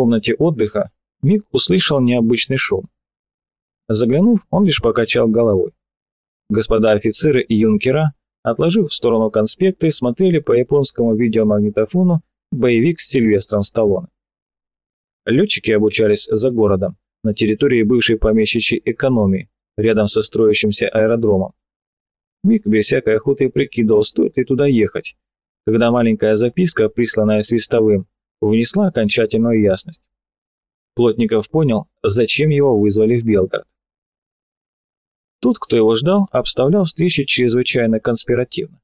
комнате отдыха Мик услышал необычный шум. Заглянув, он лишь покачал головой. Господа офицеры и юнкера, отложив в сторону конспекты, смотрели по японскому видеомагнитофону боевик с Сильвестром Сталлоне. Летчики обучались за городом, на территории бывшей помещичьей экономии, рядом со строящимся аэродромом. Мик без всякой охоты прикидывал, стоит ли туда ехать, когда маленькая записка, присланная свистовым, внесла окончательную ясность. Плотников понял, зачем его вызвали в Белгород. Тот, кто его ждал, обставлял встречи чрезвычайно конспиративно.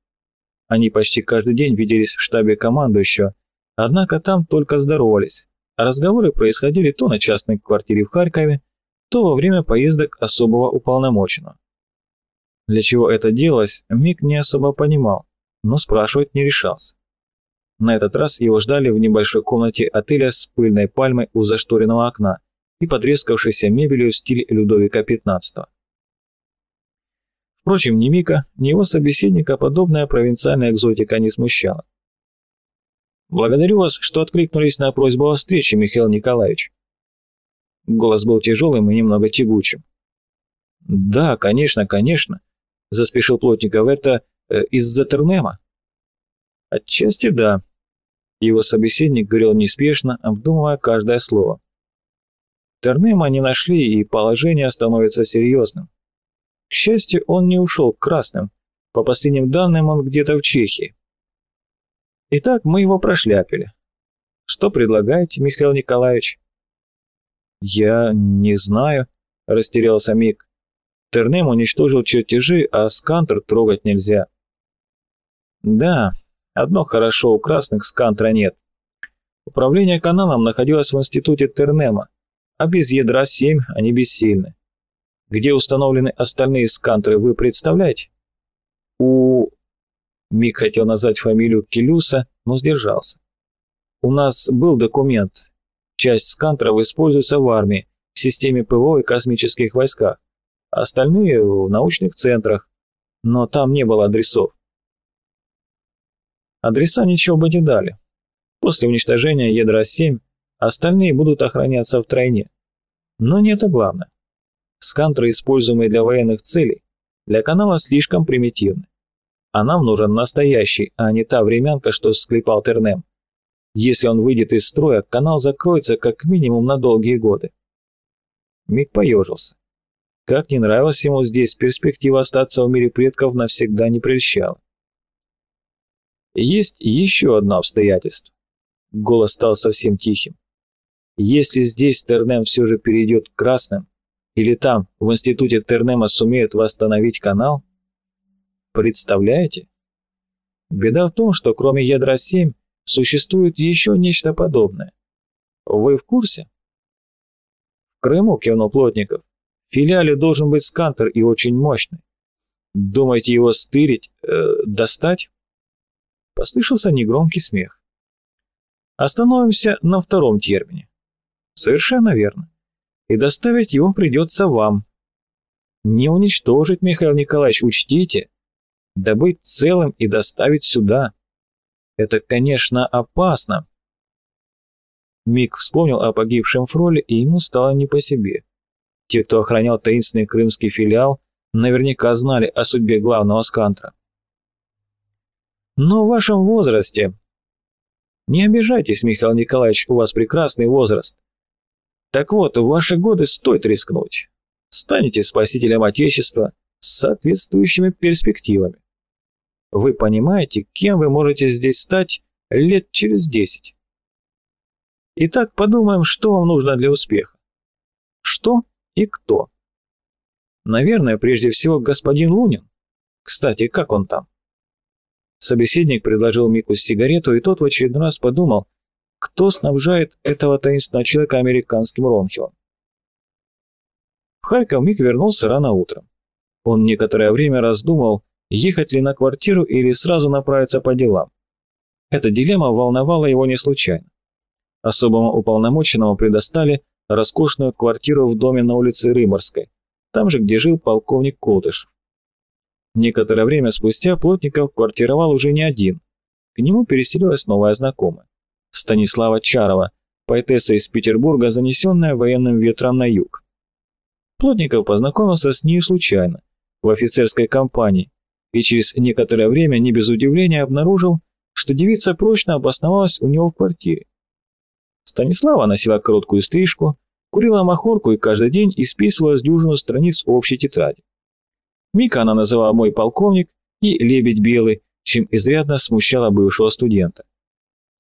Они почти каждый день виделись в штабе командующего, однако там только здоровались, а разговоры происходили то на частной квартире в Харькове, то во время поездок особого уполномоченного. Для чего это делалось, Мик не особо понимал, но спрашивать не решался. На этот раз его ждали в небольшой комнате отеля с пыльной пальмой у зашторенного окна и потрескавшейся мебелью в стиле Людовика XV. Впрочем, ни Мика, ни его собеседника подобная провинциальная экзотика не смущала. «Благодарю вас, что откликнулись на просьбу о встрече, Михаил Николаевич». Голос был тяжелым и немного тягучим. «Да, конечно, конечно», — заспешил Плотников, — «это э, из-за Тернема?» «Отчасти да». Его собеседник говорил неспешно, обдумывая каждое слово. Тернема не нашли, и положение становится серьезным. К счастью, он не ушел к красным. По последним данным, он где-то в Чехии. Итак, мы его прошляпили. Что предлагаете, Михаил Николаевич? Я не знаю, растерялся Мик. Тернем уничтожил чертежи, а скантер трогать нельзя. Да, одно хорошо, у красных скантра нет. Управление каналом находилось в институте Тернема, а без ядра 7 они бессильны. Где установлены остальные скантеры, вы представляете? У Мик хотел назвать фамилию Келюса, но сдержался. У нас был документ. Часть скантеров используется в армии, в системе ПВО и космических войсках. Остальные в научных центрах. Но там не было адресов. Адреса ничего бы не дали. После уничтожения ядра 7 остальные будут охраняться втройне. Но не это главное. Скантеры, используемые для военных целей, для канала слишком примитивны а нам нужен настоящий, а не та времянка, что склепал Тернем. Если он выйдет из строя, канал закроется как минимум на долгие годы. Миг поежился. Как не нравилось ему здесь, перспектива остаться в мире предков навсегда не прельщала. Есть еще одно обстоятельство. Голос стал совсем тихим. Если здесь Тернем все же перейдет к красным, или там, в институте Тернема сумеют восстановить канал, Представляете? Беда в том, что кроме ядра 7 существует еще нечто подобное. Вы в курсе? В Крыму, кивнул Плотников, в филиале должен быть скантер и очень мощный. Думаете его стырить, э, достать? Послышался негромкий смех. Остановимся на втором термине. Совершенно верно. И доставить его придется вам. Не уничтожить, Михаил Николаевич, учтите, добыть целым и доставить сюда. Это, конечно, опасно. Мик вспомнил о погибшем Фроле, и ему стало не по себе. Те, кто охранял таинственный крымский филиал, наверняка знали о судьбе главного скантра. Но в вашем возрасте... Не обижайтесь, Михаил Николаевич, у вас прекрасный возраст. Так вот, в ваши годы стоит рискнуть. Станете спасителем Отечества с соответствующими перспективами. Вы понимаете, кем вы можете здесь стать лет через десять? Итак, подумаем, что вам нужно для успеха. Что и кто? Наверное, прежде всего, господин Лунин. Кстати, как он там? Собеседник предложил Мику сигарету, и тот в очередной раз подумал, кто снабжает этого таинственного человека американским ронхилом. В Харьков Мик вернулся рано утром. Он некоторое время раздумал, ехать ли на квартиру или сразу направиться по делам. Эта дилемма волновала его не случайно. Особому уполномоченному предоставили роскошную квартиру в доме на улице Рыморской, там же, где жил полковник Колтыш. Некоторое время спустя Плотников квартировал уже не один. К нему переселилась новая знакомая, Станислава Чарова, поэтесса из Петербурга, занесенная военным ветром на юг. Плотников познакомился с ней случайно, в офицерской компании, и через некоторое время не без удивления обнаружил, что девица прочно обосновалась у него в квартире. Станислава носила короткую стрижку, курила махорку и каждый день исписывала с дюжину страниц общей тетради. Мика она называла «мой полковник» и «лебедь белый», чем изрядно смущала бывшего студента.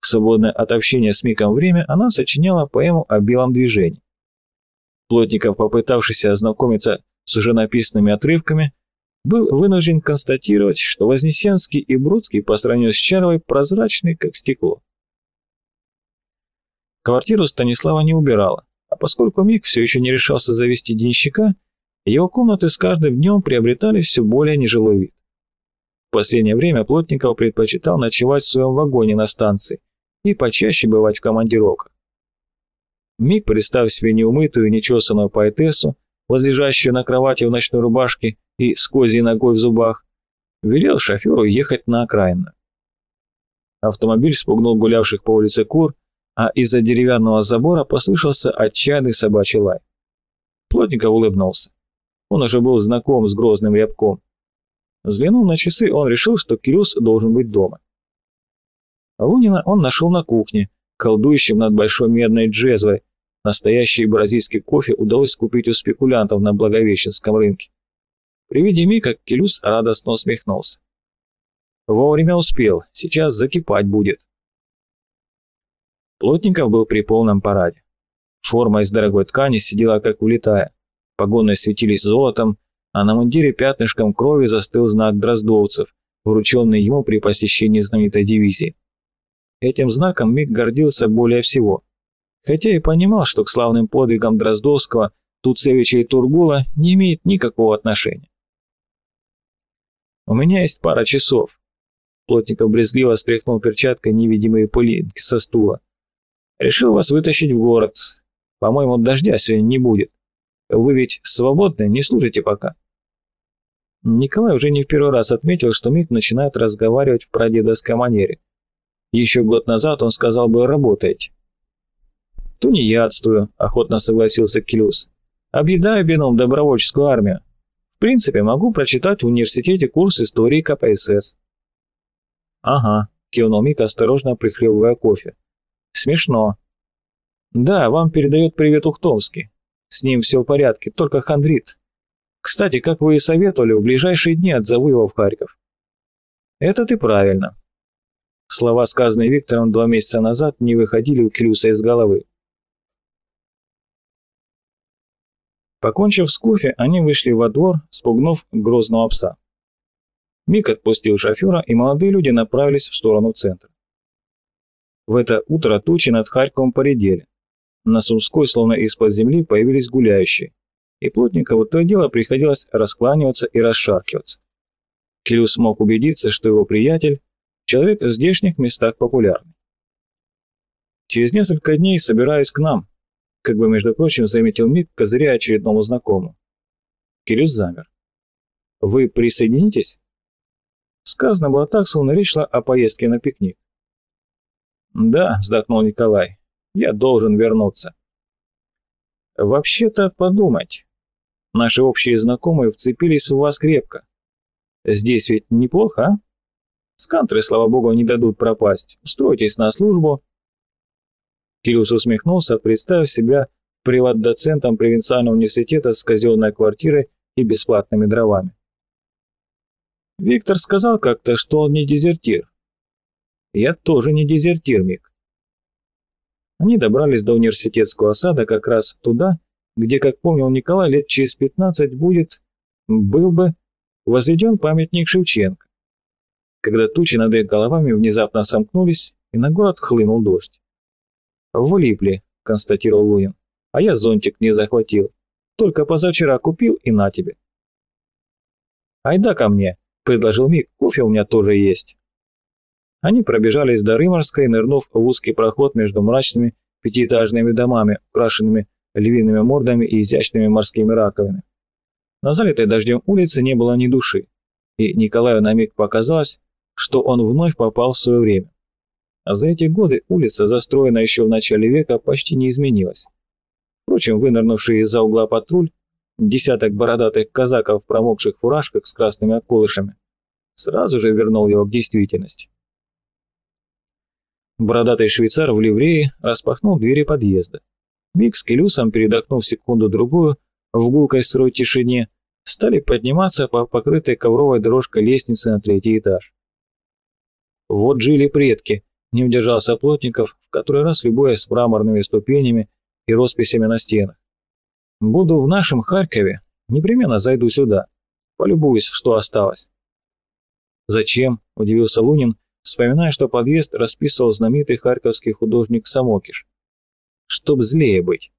В свободное от общения с Миком время она сочиняла поэму о белом движении. Плотников, попытавшийся ознакомиться с уже написанными отрывками, был вынужден констатировать, что Вознесенский и Бродский по сравнению с Чаровой прозрачны, как стекло. Квартиру Станислава не убирала, а поскольку Мик все еще не решался завести денщика, его комнаты с каждым днем приобретали все более нежилой вид. В последнее время Плотников предпочитал ночевать в своем вагоне на станции и почаще бывать в командировках. Миг, представив себе неумытую, нечесанную поэтессу, возлежащую на кровати в ночной рубашке и с козьей ногой в зубах, велел шоферу ехать на окраину. Автомобиль спугнул гулявших по улице кур, а из-за деревянного забора послышался отчаянный собачий лай. Плотников улыбнулся. Он уже был знаком с грозным рябком. Взглянув на часы, он решил, что Кирюс должен быть дома. Лунина он нашел на кухне, колдующим над большой медной джезвой. Настоящий бразильский кофе удалось купить у спекулянтов на Благовещенском рынке. При виде Мика Келюс радостно усмехнулся. Вовремя успел, сейчас закипать будет. Плотников был при полном параде. Форма из дорогой ткани сидела как улетая. Погоны светились золотом, а на мундире пятнышком крови застыл знак дроздовцев, врученный ему при посещении знаменитой дивизии. Этим знаком Мик гордился более всего, хотя и понимал, что к славным подвигам Дроздовского, Туцевича и Тургула не имеет никакого отношения. «У меня есть пара часов», Плотников брезгливо стряхнул перчаткой невидимые пылинки со стула. «Решил вас вытащить в город. По-моему, дождя сегодня не будет. Вы ведь свободны, не служите пока». Николай уже не в первый раз отметил, что Мик начинает разговаривать в прадедовской манере. Еще год назад он сказал бы «работаете». «Тунеядствую», — охотно согласился Келюс. «Объедаю бином добровольческую армию. В принципе, могу прочитать в университете курс истории КПСС». «Ага», — кивнул Мик, осторожно прихлебывая кофе. «Смешно». «Да, вам передает привет Ухтомский. С ним все в порядке, только хандрит. Кстати, как вы и советовали, в ближайшие дни отзову его в Харьков». «Это ты правильно. Слова, сказанные Виктором два месяца назад, не выходили у Клюса из головы. Покончив с кофе, они вышли во двор, спугнув грозного пса. Мик отпустил шофера, и молодые люди направились в сторону центра. В это утро тучи над Харьковом поредели. На Сумской, словно из-под земли, появились гуляющие, и Плотникову то и дело приходилось раскланиваться и расшаркиваться. Клюс мог убедиться, что его приятель Человек в здешних местах популярный. Через несколько дней собираюсь к нам, как бы, между прочим, заметил Мик, козыря очередному знакомому. Кирюс замер. Вы присоединитесь? Сказано было так, словно речь шла о поездке на пикник. Да, вздохнул Николай, я должен вернуться. Вообще-то подумать. Наши общие знакомые вцепились в вас крепко. Здесь ведь неплохо, а? Скантры, слава богу, не дадут пропасть. Устройтесь на службу». Кирюс усмехнулся, представив себя приват-доцентом провинциального университета с казенной квартирой и бесплатными дровами. Виктор сказал как-то, что он не дезертир. Я тоже не дезертир, Мик. Они добрались до университетского сада как раз туда, где, как помнил Николай, лет через 15 будет, был бы, возведен памятник Шевченко когда тучи над их головами внезапно сомкнулись, и на город хлынул дождь. «Влипли», — констатировал Лунин, — «а я зонтик не захватил. Только позавчера купил и на тебе». «Айда ко мне», — предложил Мик, — «кофе у меня тоже есть». Они пробежались до Рыморской, нырнув в узкий проход между мрачными пятиэтажными домами, украшенными львиными мордами и изящными морскими раковинами. На залитой дождем улице не было ни души, и Николаю на миг показалось, что он вновь попал в свое время. а за эти годы улица, застроенная еще в начале века, почти не изменилась. Впрочем, вынырнувший из-за угла патруль, десяток бородатых казаков в промокших фуражках с красными околышами, сразу же вернул его к действительности. Бородатый швейцар в ливрее распахнул двери подъезда. Мик с Келюсом, передохнув секунду-другую, в гулкой сырой тишине, стали подниматься по покрытой ковровой дорожкой лестнице на третий этаж. Вот жили предки, не удержался Плотников, в который раз любуясь мраморными ступенями и росписями на стенах. Буду в нашем Харькове, непременно зайду сюда, полюбуюсь, что осталось. «Зачем?» – удивился Лунин, вспоминая, что подъезд расписывал знаменитый харьковский художник Самокиш. «Чтоб злее быть».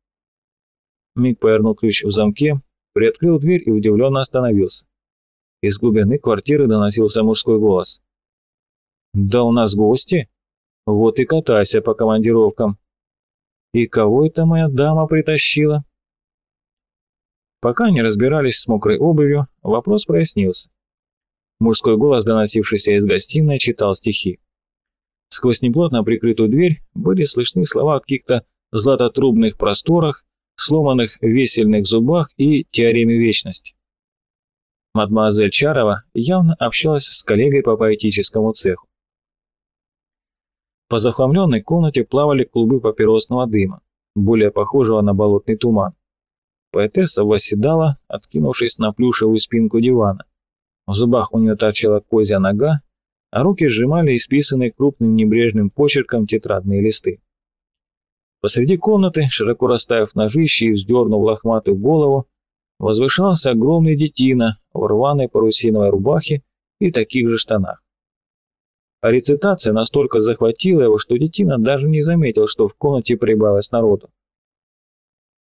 Миг повернул ключ в замке, приоткрыл дверь и удивленно остановился. Из глубины квартиры доносился мужской голос. «Да у нас гости?» Вот и катайся по командировкам. И кого это моя дама притащила? Пока не разбирались с мокрой обувью, вопрос прояснился. Мужской голос, доносившийся из гостиной, читал стихи. Сквозь неплотно прикрытую дверь были слышны слова о каких-то златотрубных просторах, сломанных весельных зубах и теореме вечности. Мадемуазель Чарова явно общалась с коллегой по поэтическому цеху. По захламленной комнате плавали клубы папиросного дыма, более похожего на болотный туман. Поэтесса восседала, откинувшись на плюшевую спинку дивана. В зубах у нее торчала козья нога, а руки сжимали исписанные крупным небрежным почерком тетрадные листы. Посреди комнаты, широко расставив ножище и вздернув лохматую голову, возвышался огромный детина в рваной парусиновой рубахе и таких же штанах. А рецитация настолько захватила его, что детина даже не заметил, что в комнате прибавилось народу.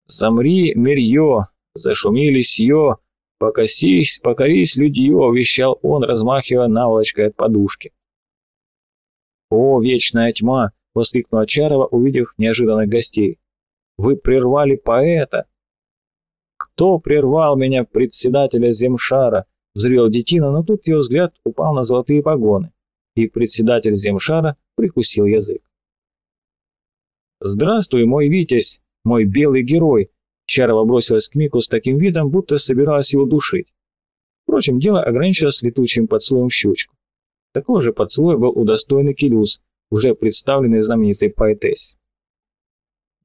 «Замри, мирье, зашумели сье, покосись, покорись, людье», — вещал он, размахивая наволочкой от подушки. «О, вечная тьма!» — воскликнула Чарова, увидев неожиданных гостей. «Вы прервали поэта!» «Кто прервал меня, председателя Земшара?» — взревел детина, но тут его взгляд упал на золотые погоны и председатель Земшара прикусил язык. «Здравствуй, мой Витязь, мой белый герой!» Чарова бросилась к Мику с таким видом, будто собиралась его душить. Впрочем, дело ограничилось летучим поцелуем в щучку. Такого же поцелуя был удостоен и Келюс, уже представленный знаменитой поэтессе.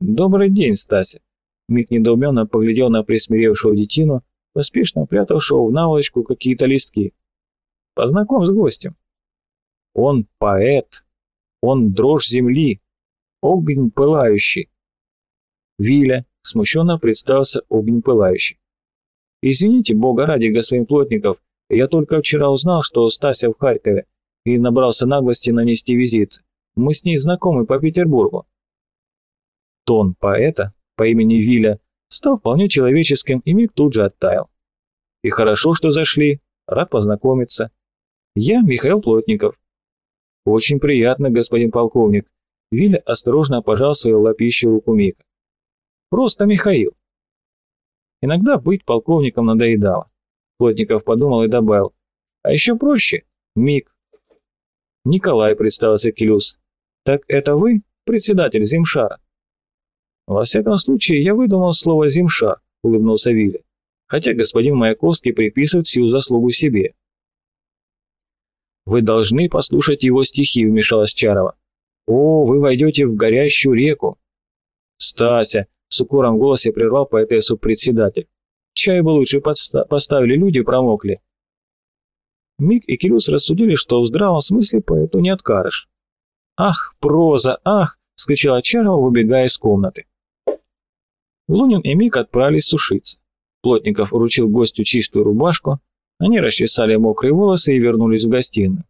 «Добрый день, Стася!» Мик недоуменно поглядел на присмиревшего детину, поспешно прятавшего в наволочку какие-то листки. «Познакомь с гостем!» Он поэт, он дрожь земли, огонь пылающий. Виля смущенно представился огонь пылающий. Извините, бога ради, господин Плотников, я только вчера узнал, что Стася в Харькове, и набрался наглости нанести визит. Мы с ней знакомы по Петербургу. Тон поэта по имени Виля стал вполне человеческим, и миг тут же оттаял. И хорошо, что зашли, рад познакомиться. Я Михаил Плотников, «Очень приятно, господин полковник». Виля осторожно пожал свою лапищу руку Мика. «Просто Михаил». Иногда быть полковником надоедало. Плотников подумал и добавил. «А еще проще. Мик». Николай представился Келюс. «Так это вы, председатель Зимшара?» «Во всяком случае, я выдумал слово «Зимшар», — улыбнулся Виля. «Хотя господин Маяковский приписывает всю заслугу себе». «Вы должны послушать его стихи», — вмешалась Чарова. «О, вы войдете в горящую реку». «Стася», — с укором в голосе прервал поэтессу председатель. «Чай бы лучше подста поставили, люди промокли». Мик и Кирюс рассудили, что в здравом смысле поэту не откажешь. «Ах, проза, ах!» — вскричала Чарова, выбегая из комнаты. Лунин и Мик отправились сушиться. Плотников уручил гостю чистую рубашку, они расчесали мокрые волосы и вернулись в гостиную.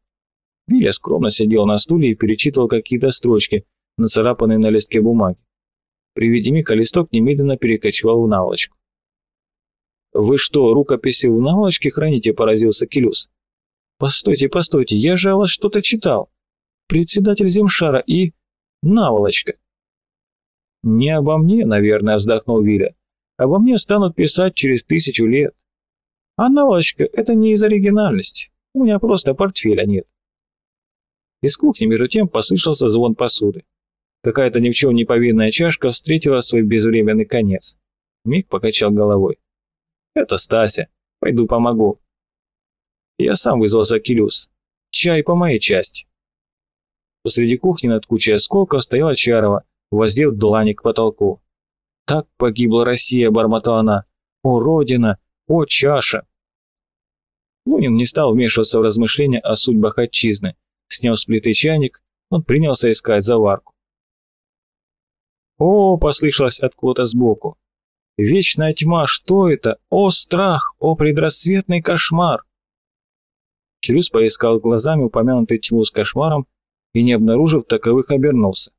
Виля скромно сидел на стуле и перечитывал какие-то строчки, нацарапанные на листке бумаги. При виде Мика листок немедленно перекочевал в наволочку. «Вы что, рукописи в наволочке храните?» – поразился Келюс. «Постойте, постойте, я же о вас что-то читал. Председатель Земшара и... наволочка». «Не обо мне, наверное», – вздохнул Виля. «Обо мне станут писать через тысячу лет. А наволочка – это не из оригинальности. У меня просто портфеля нет. Из кухни между тем послышался звон посуды. Какая-то ни в чем не повинная чашка встретила свой безвременный конец. Миг покачал головой. «Это Стася. Пойду помогу». Я сам вызвался Килюс. Чай по моей части. Посреди кухни над кучей осколков стояла Чарова, воздев длани к потолку. «Так погибла Россия», — бормотала она. «О, Родина! О, чаша!» Лунин не стал вмешиваться в размышления о судьбах отчизны. Снял с плиты чайник, он принялся искать заварку. «О!» — послышалось откуда-то сбоку. «Вечная тьма, что это? О, страх! О, предрассветный кошмар!» Кирюс поискал глазами упомянутый тьму с кошмаром и, не обнаружив таковых, обернулся.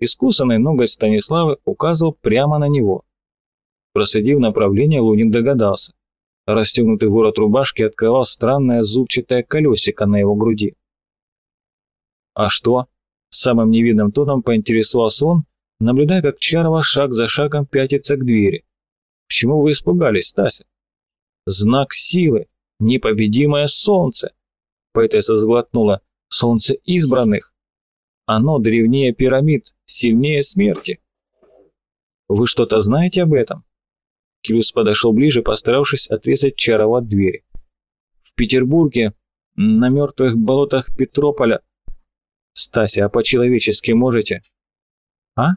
Искусанный ноготь Станиславы указывал прямо на него. Проследив направление, Лунин догадался. Расстегнутый ворот рубашки открывал странное зубчатое колесико на его груди. «А что?» — самым невидным тоном поинтересовался он, наблюдая, как Чарова шаг за шагом пятится к двери. «Почему вы испугались, Стася?» «Знак силы! Непобедимое солнце!» Поэтесса сглотнула. «Солнце избранных! Оно древнее пирамид, сильнее смерти!» «Вы что-то знаете об этом?» Кирюс подошел ближе, постаравшись отрезать Чарова от двери. «В Петербурге, на мертвых болотах Петрополя...» «Стася, а по-человечески можете?» «А?»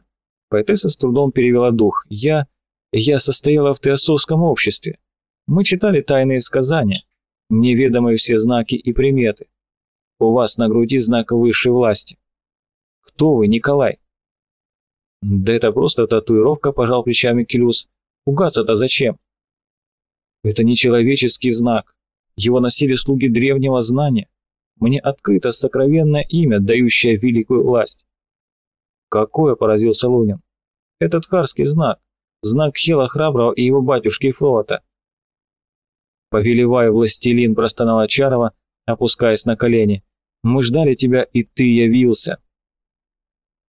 Поэтесса с трудом перевела дух. «Я... я состояла в теософском обществе. Мы читали тайные сказания. Мне ведомы все знаки и приметы. У вас на груди знак высшей власти. Кто вы, Николай?» «Да это просто татуировка», — пожал плечами Келюс. Пугаться-то зачем? Это не человеческий знак. Его носили слуги древнего знания. Мне открыто сокровенное имя, дающее великую власть. Какое, поразился Лунин. Этот харский знак. Знак Хела Храброго и его батюшки Фрота. Повелеваю, властелин, простонала Чарова, опускаясь на колени. Мы ждали тебя, и ты явился.